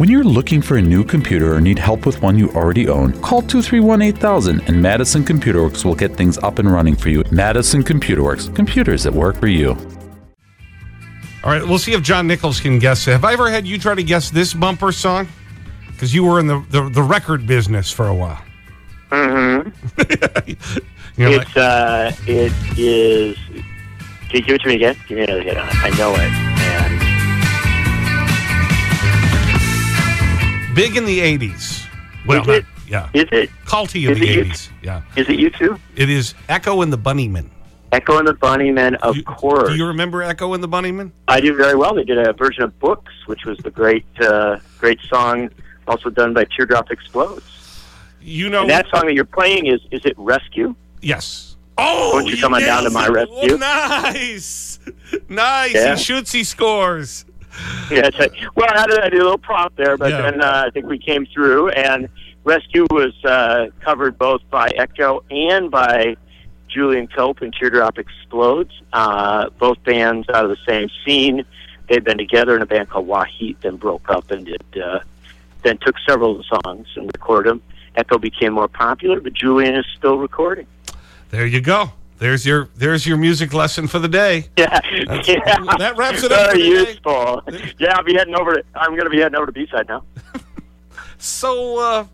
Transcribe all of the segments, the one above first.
When you're looking for a new computer or need help with one you already own, call 231 8000 and Madison Computer Works will get things up and running for you. Madison Computer Works, computers that work for you. All right, we'll see if John Nichols can guess. it. Have I ever had you try to guess this bumper song? Because you were in the, the, the, record business for a while. Mm-hmm. it's, uh, it is, can you give it to me again? Give me another hit on it. I know it. Big in the 80s. Well, is it? Not, yeah. Is it? Culty in is the it 80s. Yeah. Is it you too? It is Echo and the Bunnymen. Echo and the Bunnymen, of you, course. Do you remember Echo and the Bunnymen? I do very well. They did a version of Books, which was the great, uh, great song, also done by Teardrop Explodes. You know and that song that you're playing is is it Rescue? Yes. Oh, won't you come on down to my rescue? Oh, nice, nice. Yeah. He shoots, he scores. Yeah, that's right. Well, I did, I did a little prop there, but Yeah. then uh, I think we came through, and Rescue was uh, covered both by Echo and by Julian Cope and Teardrop Explodes. Uh, both bands out of the same scene. They'd been together in a band called Wahheat, then broke up and did, uh, then took several of the songs and recorded them. Echo became more popular, but Julian is still recording. There you go. There's your there's your music lesson for the day. Yeah, That's- yeah. that wraps it up Very the day. useful. Yeah, I'll be heading over. To, I'm going to be heading over to B side now. So, uh,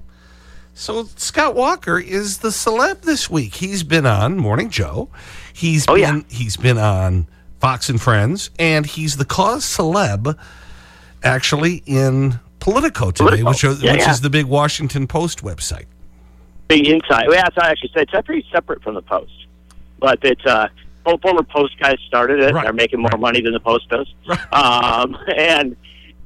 so Scott Walker is the celeb this week. He's been on Morning Joe. He's Oh, been, yeah. He's been on Fox and Friends, and he's the cause celeb actually in Politico today, Politico. which, is- Yeah, which yeah. is the big Washington Post website. Big insight. Well, that's what I actually said. It's pretty separate from the Post, but it's uh, former Post guys started it. Right, They're making more right. money than the Post does. Right. Um, and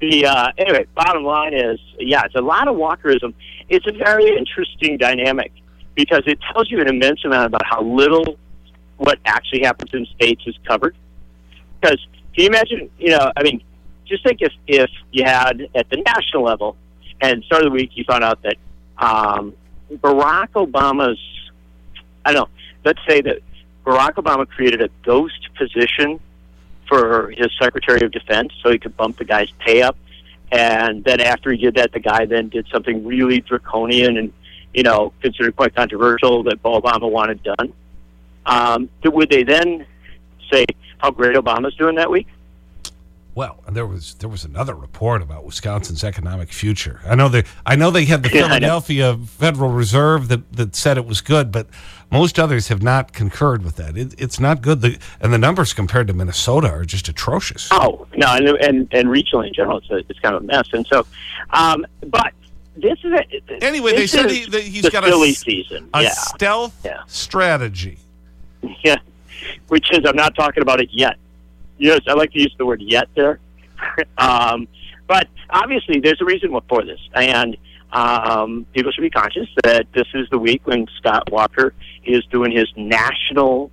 the uh, anyway, bottom line is, yeah, it's a lot of Walkerism. It's a very interesting dynamic because it tells you an immense amount about how little what actually happens in states is covered. Because can you imagine? You know, I mean, just think if if you had at the national level, and start of the week you found out that um, Barack Obama's, I don't know, let's say that Barack Obama created a ghost position for his Secretary of Defense so he could bump the guy's pay up. And then after he did that, the guy then did something really draconian and, you know, considered quite controversial that Obama wanted done. Um, would they then say how great Obama's doing that week? Well, and there was there was another report about Wisconsin's economic future. I know they I know they had the Yeah, Philadelphia Federal Reserve that, that said it was good, but most others have not concurred with that. It, it's not good. The, and the numbers compared to Minnesota are just atrocious. Oh no, and and, and regionally in general, it's a, it's kind of a mess. And so, um, but this is a, Anyway, they said he, that he's got silly a, season. a yeah, stealth Yeah. strategy. yeah, which is I'm not talking about it yet. Yes, I like to use the word "yet" there. um, but obviously, there's a reason for this, and um, people should be conscious that this is the week when Scott Walker is doing his national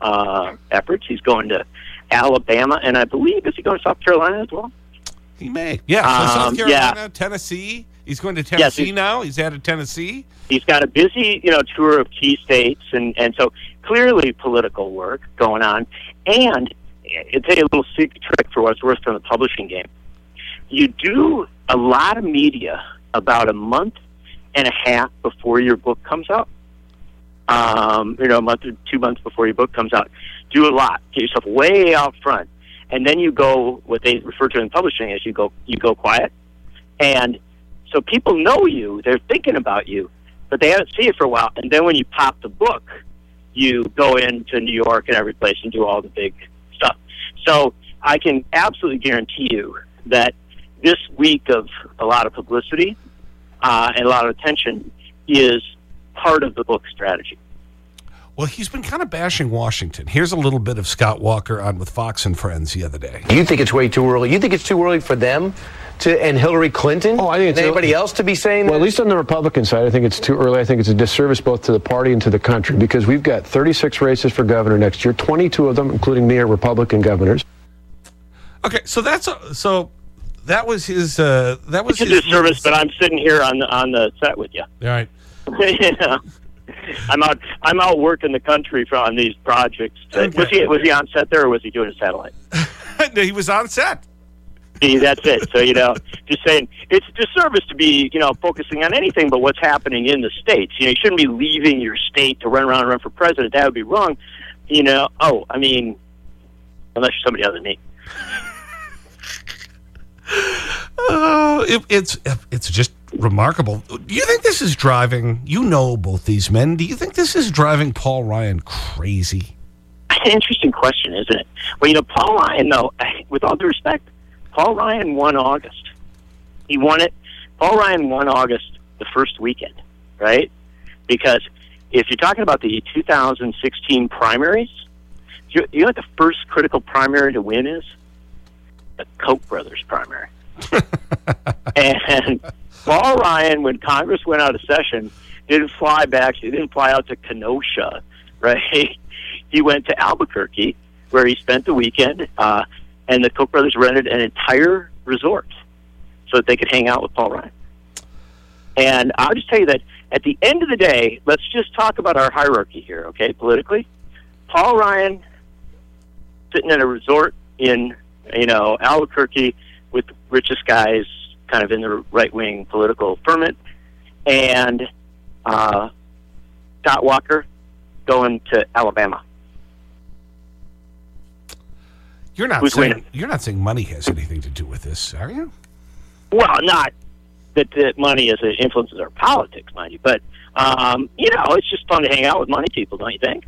uh, efforts. He's going to Alabama, and I believe is he going to South Carolina as well? He may. Yeah, so South Um, Carolina, yeah. Tennessee. He's going to Yes, Tennessee he's- now. He's added Tennessee. he's got a busy, you know, tour of key states, and and so clearly political work going on. And You a little secret trick for what it's worth from the publishing game. You do a lot of media about a month and a half before your book comes out. Um, you know, a month or two months before your book comes out. Do a lot. Get yourself way out front, and then you go what they refer to in publishing as you go you go quiet, and so people know you. They're thinking about you, but they haven't seen it for a while. And then when you pop the book, you go into New York and every place and do all the big stuff. So I can absolutely guarantee you that this week of a lot of publicity uh, and a lot of attention is part of the book strategy. Well, he's been kind of bashing Washington. Here's a little bit of Scott Walker on with Fox and Friends the other day. You think it's way too early? You think it's too early for them to and Hillary Clinton? Oh, I think it's and anybody else to be saying Well, that? at least on the Republican side, I think it's too early. I think it's a disservice both to the party and to the country because we've got 36 races for governor next year. 22 of them, including me, are Republican governors. Okay, so that's a, so that was his uh, that was It's a his disservice, but I'm sitting here on the, on the set with you. All right. you know, I'm out. I'm out working the country for on these projects. Okay. Was he was he on set there, or was he doing a satellite? he was on set. See, that's it. So, you know, just saying it's a disservice to be, you know, focusing on anything but what's happening in the states. You know, you shouldn't be leaving your state to run around and run for president. That would be wrong. You know, oh, I mean, unless you're somebody other than me. Oh, it, it's, it's just remarkable. Do you think this is driving, you know both these men, do you think this is driving Paul Ryan crazy? That's an interesting question, isn't it? Well, you know, Paul Ryan, though, with all due respect, Paul Ryan won August. He won it. Paul Ryan won August the first weekend, right? Because if you're talking about the 2016 primaries, you, you know what the first critical primary to win is? The Koch brothers primary. Paul Ryan, when Congress went out of session, didn't fly back. He didn't fly out to Kenosha, right? He went to Albuquerque, where he spent the weekend, uh, and the Koch brothers rented an entire resort so that they could hang out with Paul Ryan. And I'll just tell you that at the end of the day, let's just talk about our hierarchy here, okay, politically. Paul Ryan sitting in a resort in, you know, Albuquerque with the richest guys kind of in the right wing political ferment, and uh, Scott Walker going to Alabama. You're not, Who's saying, winning? you're not saying money has anything to do with this, are you? Well, not that, that money is it influences our politics, mind you, but um, you know, it's just fun to hang out with money people, don't you think?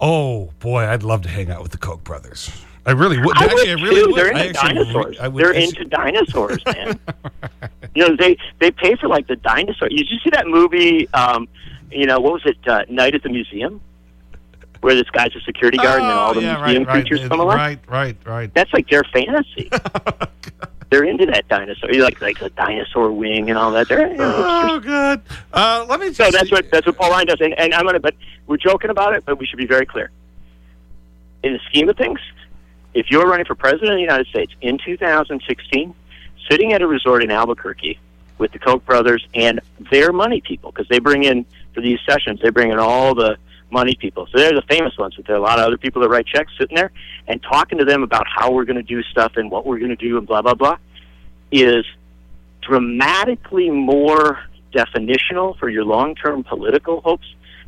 Oh, boy, I'd love to hang out with the Koch brothers. I really would. I actually, would I really too. would. They're into actually re- dinosaurs. They're I- into dinosaurs, man. you know, they they pay for like the dinosaur. Did you see that movie? Um, you know, what was it? Uh, Night at the Museum, where this guy's a security guard and then all Oh, the yeah, museum right, right, creatures uh, come alive. Right, right, right. That's like their fantasy. They're into that dinosaur. You like like the dinosaur wing and all that. They're, you know, Oh, God. Uh, let me just... so that's what that's what Paul Ryan does. And, and I'm gonna, but we're joking about it, but we should be very clear. In the scheme of things, if you're running for president of the United States in 2016, sitting at a resort in Albuquerque with the Koch brothers and their money people, because they bring in for these sessions, they bring in all the money people. So they're the famous ones, but there are a lot of other people that write checks sitting there and talking to them about how we're going to do stuff and what we're going to do and blah blah blah is dramatically more definitional for your long-term political hopes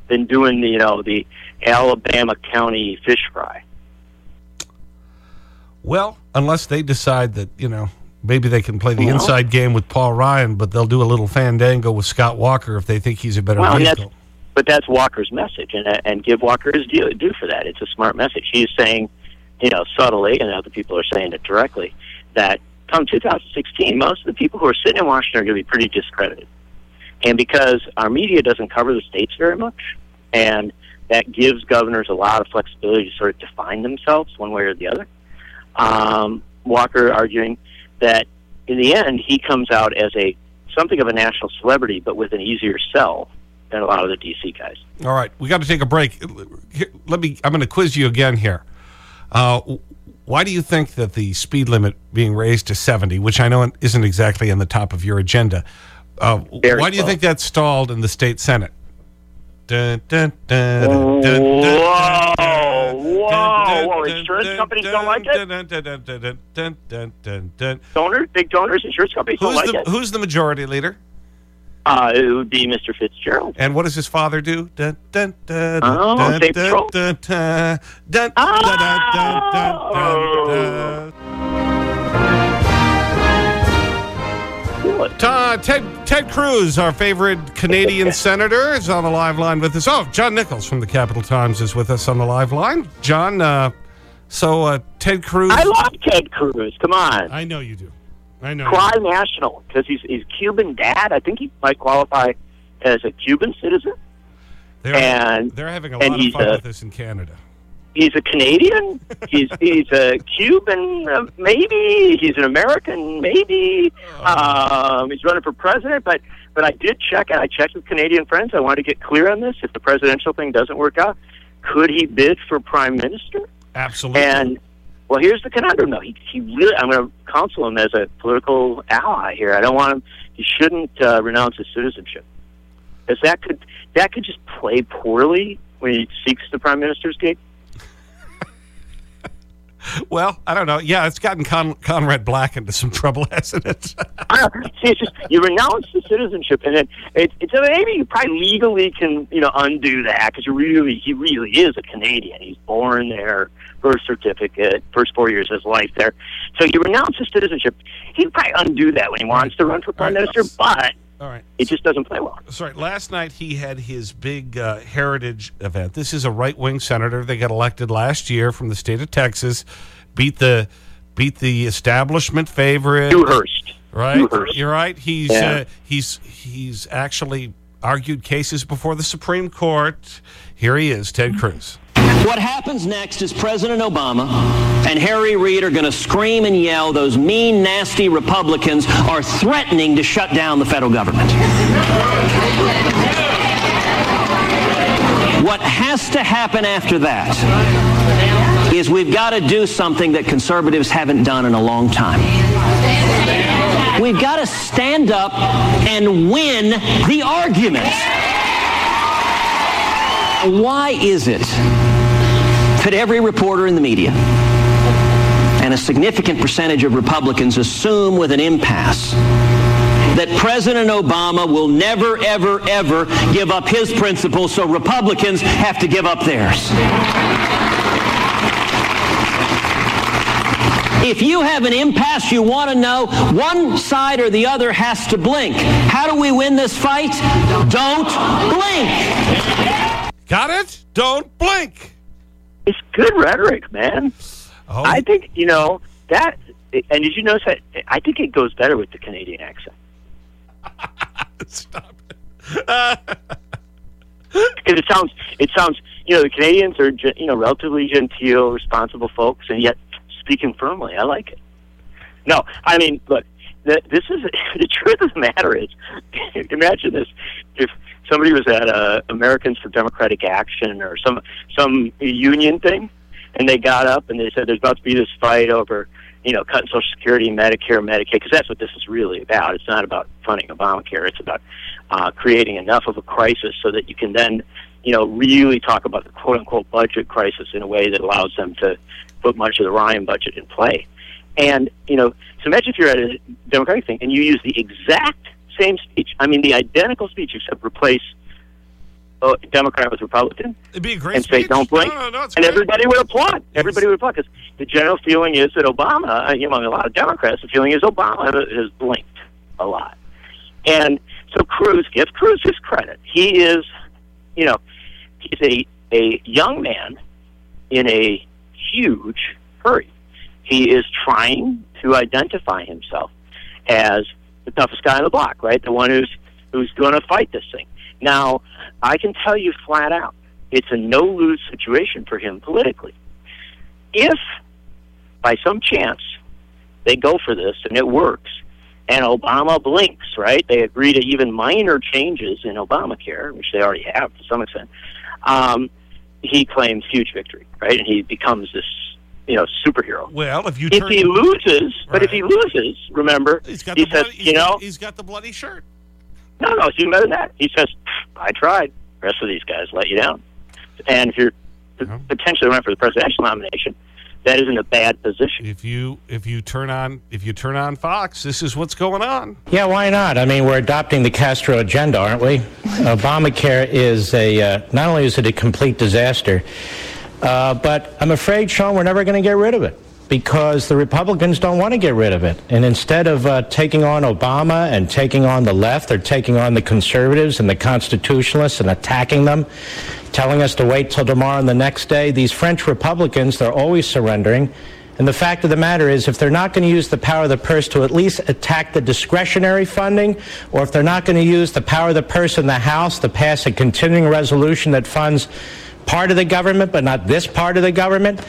than doing the you know the Alabama County fish fry. Well, unless they decide that, you know, maybe they can play the Well- inside game with Paul Ryan, but they'll do a little fandango with Scott Walker if they think he's a better Well, and that's, but that's Walker's message, and and give Walker his due, due for that. It's a smart message. He's saying, you know, subtly, and other people are saying it directly, that come 2016, most of the people who are sitting in Washington are going to be pretty discredited, and because our media doesn't cover the states very much, and that gives governors a lot of flexibility to sort of define themselves one way or the other. Um, Walker arguing that in the end he comes out as a something of a national celebrity, but with an easier sell than a lot of the DC guys. All right, we got to take a break. Let me, I'm going to quiz you again here. Uh, why do you think that the speed limit being raised to 70, which I know isn't exactly on the top of your agenda, uh, why do you think that's stalled in the state Senate? Dun, dun, dun, insurance companies don't like it? Donors, big donors, insurance companies who's don't the, like it. Who's the majority leader? Uh, it would be Mr. Fitzgerald. And what does his father do? Uh, Ted, Ted Cruz, our favorite Canadian senator, is on the live line with us. Oh, John Nichols from the Capital Times is with us on the live line. John, uh, so uh, Ted Cruz. I love Ted Cruz. Come on. I know you do. I know. you Cry national because he's he's Cuban dad. I think he might qualify as a Cuban citizen. They're, and- they're having a and lot of he's fun a- with this in Canada. He's a Canadian. he's he's a Cuban. Uh, maybe he's an American. Maybe um, he's running for president. But but I did check, and I checked with Canadian friends. I wanted to get clear on this. If the presidential thing doesn't work out, could he bid for prime minister? Absolutely. And well, here's the conundrum, though. He, he really, I'm going to counsel him as a political ally here. I don't want him. He shouldn't uh, renounce his citizenship, because that could that could just play poorly when he seeks the prime minister's gig. Well, I don't know. Yeah, it's gotten Con Conrad Black into some trouble, hasn't it? I. See, it's just you renounce the citizenship, and then it, it's maybe you probably legally can you know undo that because you really he really is a Canadian. He's born there, birth certificate, first four years of his life there. So you renounce his citizenship. He'd probably undo that when he wants to run for prime minister, but All right. it just doesn't play well. Sorry, last night he had his big uh, heritage event. This is a right wing senator. They got elected last year from the state of Texas, beat the, beat the establishment favorite. Dewhurst. Right? Dewhurst. You're right. He's, Yeah. uh, he's, he's actually argued cases before the Supreme Court. Here he is, Ted Cruz. What happens next is President Obama and Harry Reid are going to scream and yell those mean, nasty Republicans are threatening to shut down the federal government. What has to happen after that is we've got to do something that conservatives haven't done in a long time. We've got to stand up and win the argument. Why is it that every reporter in the media and a significant percentage of Republicans assume with an impasse that President Obama will never, ever, ever give up his principles, so Republicans have to give up theirs. If you have an impasse, you want to know one side or the other has to blink. How do we win this fight? Don't blink. Got it? Don't blink. It's good rhetoric, man. Oh, I think you know that. And did you notice that? I think it goes better with the Canadian accent. stop it. because it sounds it sounds you know the Canadians are you know relatively genteel, responsible folks, and yet speaking firmly. I like it. No, I mean, look, the, this is the truth of the matter is, imagine this: somebody was at uh, Americans for Democratic Action or some some union thing, and they got up and they said there's about to be this fight over you know cutting Social Security, Medicare, Medicaid, because that's what this is really about. It's not about funding Obamacare. It's about uh, creating enough of a crisis so that you can then, you know, really talk about the quote unquote budget crisis in a way that allows them to put much of the Ryan budget in play. And, you know, so imagine if you're at a Democratic thing and you use the exact same speech. I mean, the identical speech, except replace uh, Democrat with Republican It'd be a great and say, don't blink. No, no, and great. everybody would applaud. Everybody would applaud because the general feeling is that Obama, uh, you know, among a lot of Democrats, the feeling is Obama has blinked a lot. And so Cruz, give Cruz his credit. He is, you know, he's a, a young man in a huge hurry. He is trying to identify himself as the toughest guy on the block, right? The one who's who's going to fight this thing. Now, I can tell you flat out, it's a no lose situation for him politically. If, by some chance, they go for this and it works, and Obama blinks, right? They agree to even minor changes in Obamacare, which they already have to some extent. Um, he claims huge victory, right? And he becomes this, you know, superhero. Well, if you If turn, he loses, but if he loses, remember, he's got he the says, bloody, you know, he's got the bloody shirt. no, no, it's even better than that. He says, I tried. The rest of these guys let you down. And if you're Yeah. potentially running for the presidential nomination, that isn't a bad position. If you if you turn on if you turn on Fox, this is what's going on. Yeah, why not? I mean, we're adopting the Castro agenda, aren't we? Obamacare is a, uh, not only is it a complete disaster, uh, but I'm afraid, Sean, we're never going to get rid of it because the Republicans don't want to get rid of it. And instead of uh, taking on Obama and taking on the left, they're taking on the conservatives and the constitutionalists and attacking them, telling us to wait till tomorrow and the next day. These French Republicans, they're always surrendering. And the fact of the matter is, if they're not going to use the power of the purse to at least attack the discretionary funding, or if they're not going to use the power of the purse in the House to pass a continuing resolution that funds part of the government but not this part of the government,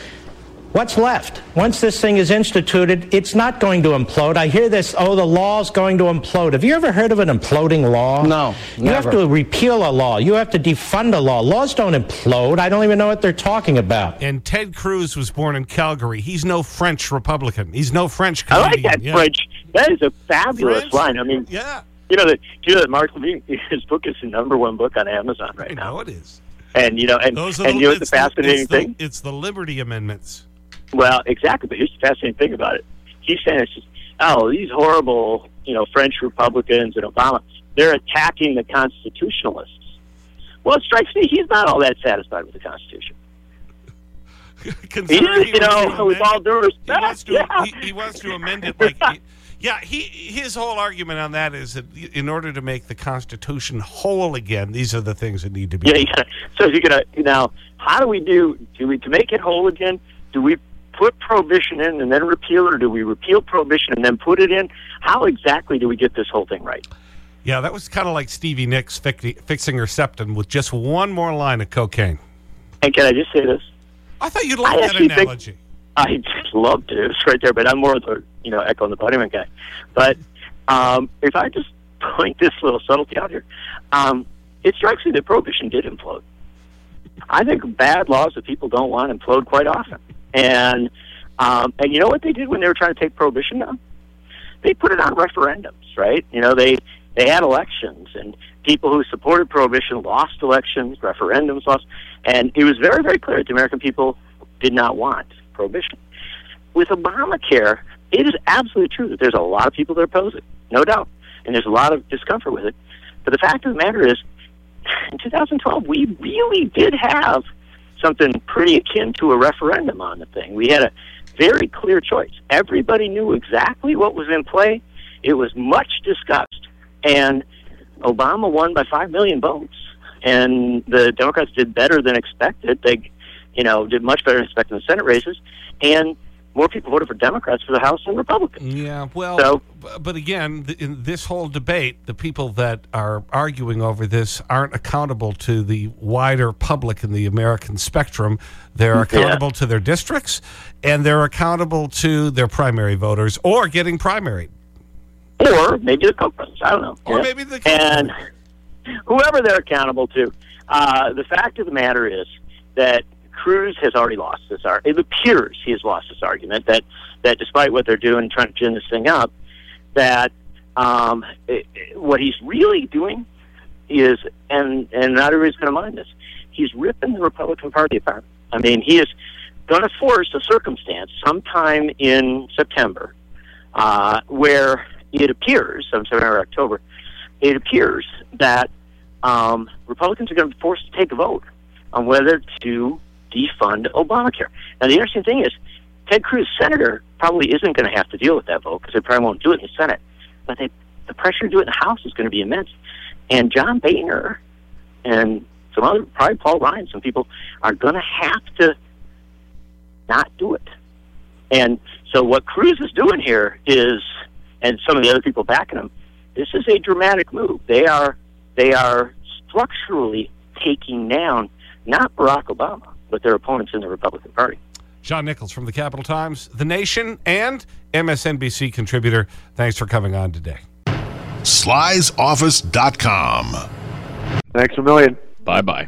what's left? Once this thing is instituted, it's not going to implode. I hear this, oh, the law's going to implode. Have you ever heard of an imploding law? No, You have to repeal a law. You have to defund a law. Laws don't implode. I don't even know what they're talking about. And Ted Cruz was born in Calgary. He's no French Republican. He's no French I like that Yeah. French. That is a fabulous French? line. I mean, Yeah, you know that you know that Mark Levin, his book is the number one book on Amazon right I now. know it is. And you know, and Those are and you know the it's the- fascinating it's the- thing? It's the Liberty Amendments. Well, exactly. But here's the fascinating thing about it. He's saying it's just, oh, these horrible, you know, French Republicans and Obama, they're attacking the constitutionalists. Well, it strikes me he's not all that satisfied with the Constitution. He is, you know, with all due respect. He wants to, yeah. he, he wants to amend it like. he- yeah, he his whole argument on that is that in order to make the Constitution whole again, these are the things that need to be. Yeah, you gotta, so you're gonna now. How do we do? Do we to make it whole again? Do we put prohibition in and then repeal, it, or do we repeal prohibition and then put it in? How exactly do we get this whole thing right? Yeah, that was kind of like Stevie Nicks fixi- fixing her septum with just one more line of cocaine. And can I just say this? I thought you'd like that actually think- analogy. I just loved it. It was right there, but I'm more of the you know echo the Bunnymen guy. But um, if I just point this little subtlety out here, um, it strikes me that prohibition did implode. I think bad laws that people don't want implode quite often. And um, and you know what they did when they were trying to take prohibition down? They put it on referendums, right? You know they they had elections and people who supported prohibition lost elections, referendums lost, and it was very very clear that the American people did not want prohibition. With Obamacare, it is absolutely true that there's a lot of people that oppose it, no doubt, and there's a lot of discomfort with it. But the fact of the matter is, in 2012, we really did have something pretty akin to a referendum on the thing. We had a very clear choice. Everybody knew exactly what was in play. It was much discussed, and Obama won by five million votes. And the Democrats did better than expected. They, you know, did much better than expected in the Senate races, and more people voted for Democrats for the House than Republicans. Yeah, well, So- but again, in this whole debate, the people that are arguing over this aren't accountable to the wider public in the American spectrum. They're accountable to their districts, and they're accountable to their primary voters or getting primaried. or maybe the brothers. I don't know. Or Yeah. maybe the and whoever they're accountable to. Uh, the fact of the matter is that Cruz has already lost this argument. It appears he has lost this argument that that despite what they're doing, trying to gin this thing up, that um, it, what he's really doing is, and and not everybody's going to mind this, he's ripping the Republican Party apart. I mean, he is going to force a circumstance sometime in September uh, where it appears, sometime in October, it appears that um, Republicans are going to be forced to take a vote on whether to defund Obamacare. Now, the interesting thing is, Ted Cruz, senator, probably isn't going to have to deal with that vote because they probably won't do it in the Senate. But they, the pressure to do it in the House is going to be immense. And John Boehner and some other, probably Paul Ryan, some people are going to have to not do it. And so what Cruz is doing here is, and some of the other people backing him, this is a dramatic move. They are they are structurally taking down not Barack Obama, but their opponents in the Republican Party. John Nichols from the Capital Times, The Nation, and MSNBC contributor. Thanks for coming on today. slysoffice.com. Thanks a million. Bye bye.